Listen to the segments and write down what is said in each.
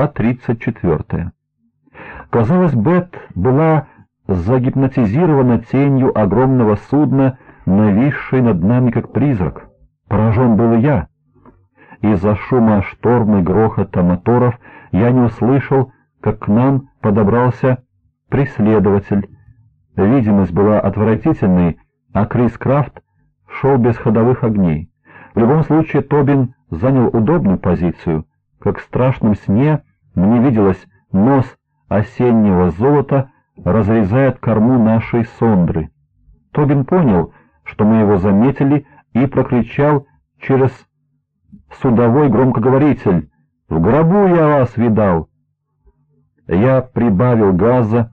Глава 34. Казалось, Бет была загипнотизирована тенью огромного судна, нависшей над нами как призрак. Поражен был я. Из-за шума шторма и грохота моторов я не услышал, как к нам подобрался преследователь. Видимость была отвратительной, а Крис Крафт шел без ходовых огней. В любом случае Тобин занял удобную позицию. Как в страшном сне мне виделось нос осеннего золота разрезает корму нашей сондры. Тобин понял, что мы его заметили, и прокричал через судовой громкоговоритель «В гробу я вас видал!» Я прибавил газа,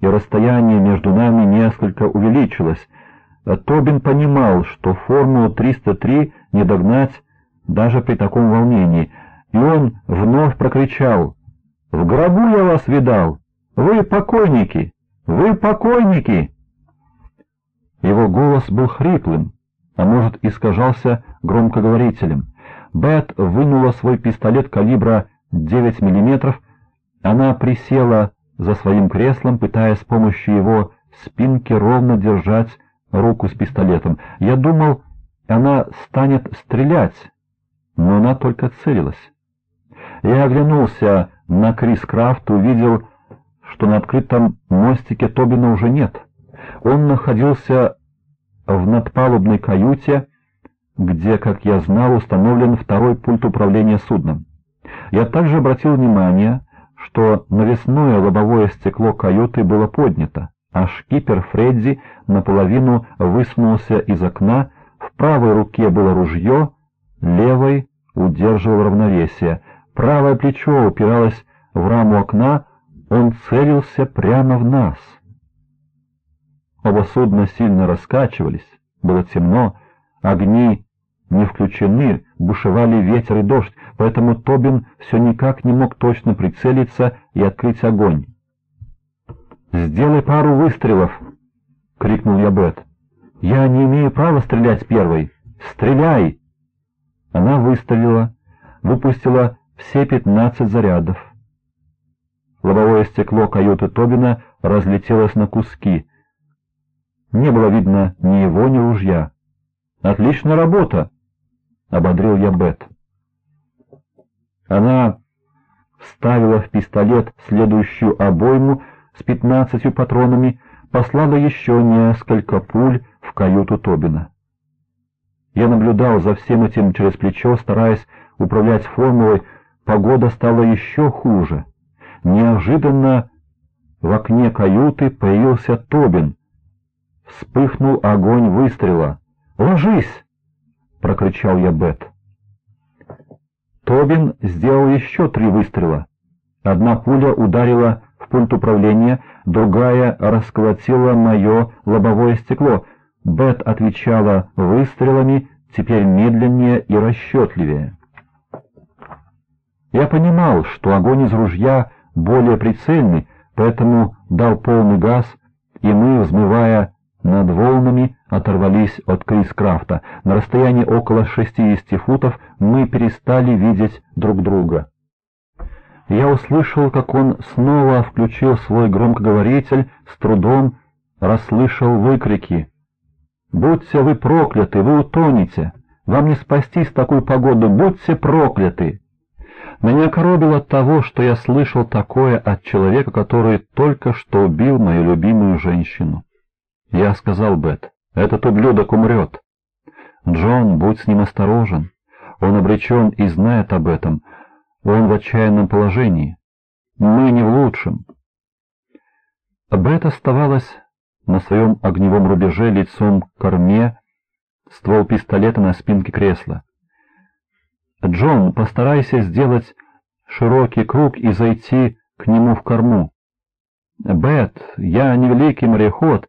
и расстояние между нами несколько увеличилось. Тобин понимал, что формулу 303 не догнать даже при таком волнении, и он вновь прокричал «В гробу я вас видал! Вы покойники! Вы покойники!» Его голос был хриплым, а может искажался громкоговорителем. Бет вынула свой пистолет калибра 9 мм. Она присела за своим креслом, пытаясь с помощью его спинки ровно держать руку с пистолетом. Я думал, она станет стрелять, но она только целилась. Я оглянулся на Крис Крафт увидел, что на открытом мостике Тобина уже нет. Он находился в надпалубной каюте, где, как я знал, установлен второй пульт управления судном. Я также обратил внимание, что навесное лобовое стекло каюты было поднято, а шкипер Фредди наполовину высунулся из окна, в правой руке было ружье, левой удерживал равновесие, правое плечо упиралось в раму окна, он целился прямо в нас. Оба судна сильно раскачивались, было темно, огни не включены, бушевали ветер и дождь, поэтому Тобин все никак не мог точно прицелиться и открыть огонь. «Сделай пару выстрелов!» — крикнул я Бет. «Я не имею права стрелять первой! Стреляй!» Она выстрелила, выпустила все пятнадцать зарядов. Лобовое стекло каюты Тобина разлетелось на куски. Не было видно ни его, ни ружья. «Отличная работа!» — ободрил я Бет. Она вставила в пистолет следующую обойму с пятнадцатью патронами, послала еще несколько пуль в каюту Тобина. Я наблюдал за всем этим через плечо, стараясь управлять формулой, погода стала еще хуже. Неожиданно в окне каюты появился Тобин. Вспыхнул огонь выстрела. «Ложись!» — прокричал я Бет. Тобин сделал еще три выстрела. Одна пуля ударила в пульт управления, другая расколотила мое лобовое стекло. Бет отвечала выстрелами, теперь медленнее и расчетливее. Я понимал, что огонь из ружья более прицельный, поэтому дал полный газ, и мы, взмывая над волнами, оторвались от Крискрафта. На расстоянии около 60 футов мы перестали видеть друг друга. Я услышал, как он снова включил свой громкоговоритель, с трудом расслышал выкрики. «Будьте вы прокляты, вы утонете! Вам не спастись в такую погоду, будьте прокляты!» Меня коробило от того, что я слышал такое от человека, который только что убил мою любимую женщину. Я сказал Бет, этот ублюдок умрет. Джон, будь с ним осторожен. Он обречен и знает об этом. Он в отчаянном положении. Мы не в лучшем. Бет оставалась на своем огневом рубеже лицом к корме, ствол пистолета на спинке кресла. «Джон, постарайся сделать широкий круг и зайти к нему в корму». «Бет, я не великий мореход,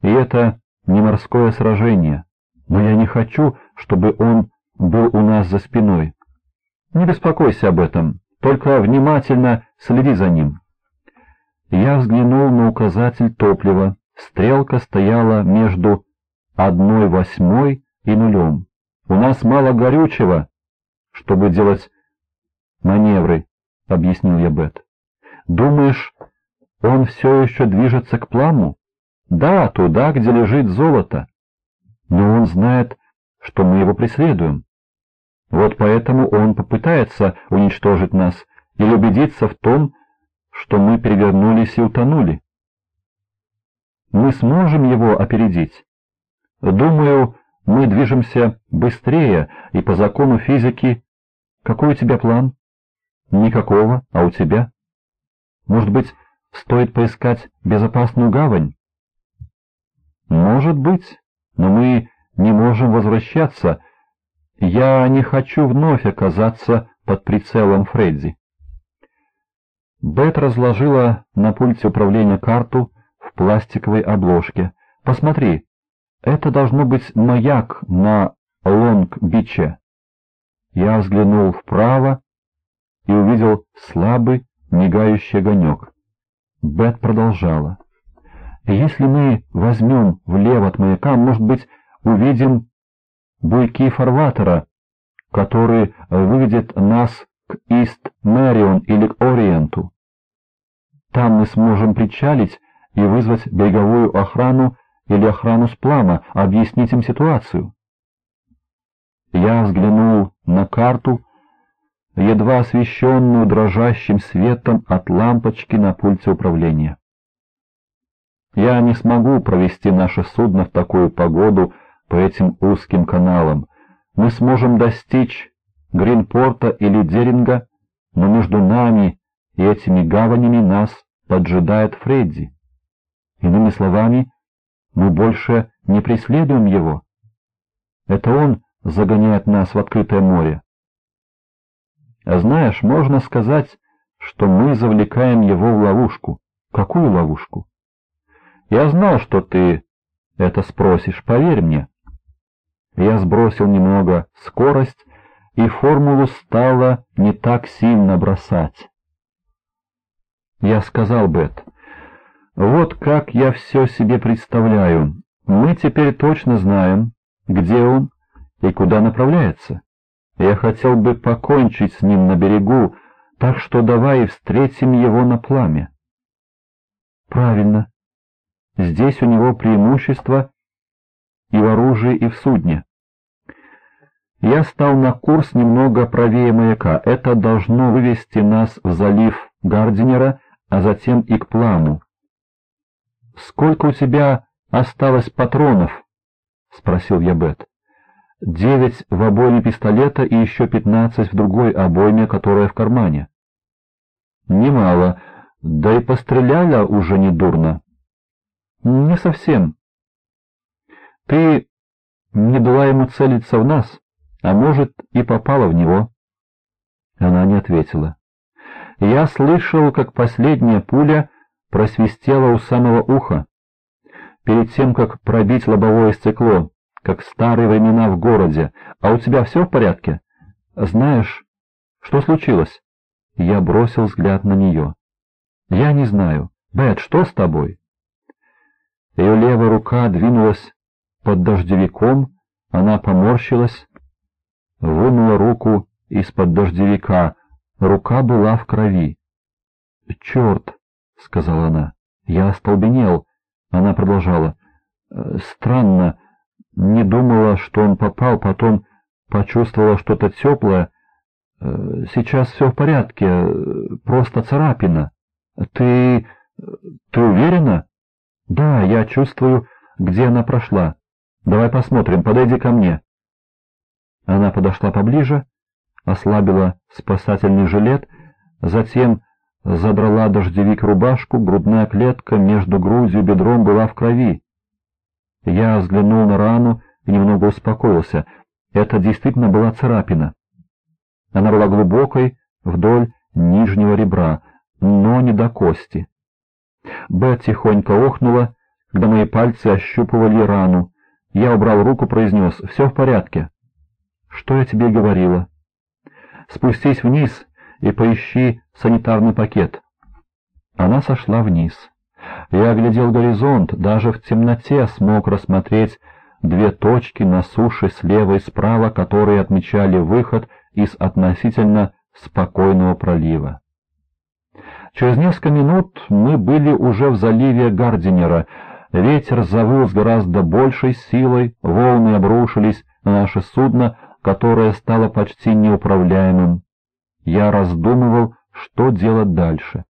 и это не морское сражение, но я не хочу, чтобы он был у нас за спиной. Не беспокойся об этом, только внимательно следи за ним». Я взглянул на указатель топлива. Стрелка стояла между одной восьмой и нулем. «У нас мало горючего», чтобы делать маневры. объяснил я Бет. «Думаешь, он все еще движется к пламу?» «Да, туда, где лежит золото. Но он знает, что мы его преследуем. Вот поэтому он попытается уничтожить нас или убедиться в том, что мы перевернулись и утонули. Мы сможем его опередить. Думаю, мы движемся быстрее, и по закону физики... Какой у тебя план? Никакого, а у тебя? Может быть, стоит поискать безопасную гавань? Может быть, но мы не можем возвращаться. Я не хочу вновь оказаться под прицелом Фредди. Бет разложила на пульте управления карту в пластиковой обложке. «Посмотри, это должно быть маяк на Лонг-Биче». Я взглянул вправо и увидел слабый, мигающий огонек. Бет продолжала. «Если мы возьмем влево от маяка, может быть, увидим буйки фарватера, который выведет нас к Ист-Мэрион или к Ориенту. Там мы сможем причалить и вызвать береговую охрану или охрану с плана, объяснить им ситуацию. Я взглянул карту, едва освещенную дрожащим светом от лампочки на пульте управления. Я не смогу провести наше судно в такую погоду по этим узким каналам. Мы сможем достичь Гринпорта или Деринга, но между нами и этими гаванями нас поджидает Фредди. Иными словами, мы больше не преследуем его. Это он загоняет нас в открытое море. А знаешь, можно сказать, что мы завлекаем его в ловушку. Какую ловушку? Я знал, что ты это спросишь, поверь мне. Я сбросил немного скорость, и формулу стало не так сильно бросать. Я сказал Бет, вот как я все себе представляю. Мы теперь точно знаем, где он и куда направляется. Я хотел бы покончить с ним на берегу, так что давай встретим его на пламя. Правильно. Здесь у него преимущество и в оружии, и в судне. Я стал на курс немного правее маяка. Это должно вывести нас в залив Гардинера, а затем и к плану. «Сколько у тебя осталось патронов?» — спросил я Бет. «Девять в обойме пистолета и еще пятнадцать в другой обойме, которая в кармане». «Немало, да и постреляли уже недурно». «Не совсем. Ты не дала ему целиться в нас?» а может, и попала в него. Она не ответила. Я слышал, как последняя пуля просвистела у самого уха, перед тем, как пробить лобовое стекло, как старые времена в городе. А у тебя все в порядке? Знаешь, что случилось? Я бросил взгляд на нее. Я не знаю. Бет, что с тобой? Ее левая рука двинулась под дождевиком, она поморщилась, вынула руку из-под дождевика. Рука была в крови. «Черт!» — сказала она. «Я остолбенел!» Она продолжала. «Э, «Странно. Не думала, что он попал, потом почувствовала что-то теплое. Э, сейчас все в порядке, просто царапина. Ты... ты уверена?» «Да, я чувствую, где она прошла. Давай посмотрим, подойди ко мне». Она подошла поближе, ослабила спасательный жилет, затем задрала дождевик рубашку, грудная клетка между грудью и бедром была в крови. Я взглянул на рану и немного успокоился. Это действительно была царапина. Она была глубокой вдоль нижнего ребра, но не до кости. Бет тихонько охнула, когда мои пальцы ощупывали рану. Я убрал руку, произнес «Все в порядке». Что я тебе говорила? Спустись вниз и поищи санитарный пакет. Она сошла вниз. Я оглядел горизонт, даже в темноте смог рассмотреть две точки на суше слева и справа, которые отмечали выход из относительно спокойного пролива. Через несколько минут мы были уже в заливе Гардинера. Ветер завыл с гораздо большей силой, волны обрушились на наше судно, которое стало почти неуправляемым. Я раздумывал, что делать дальше.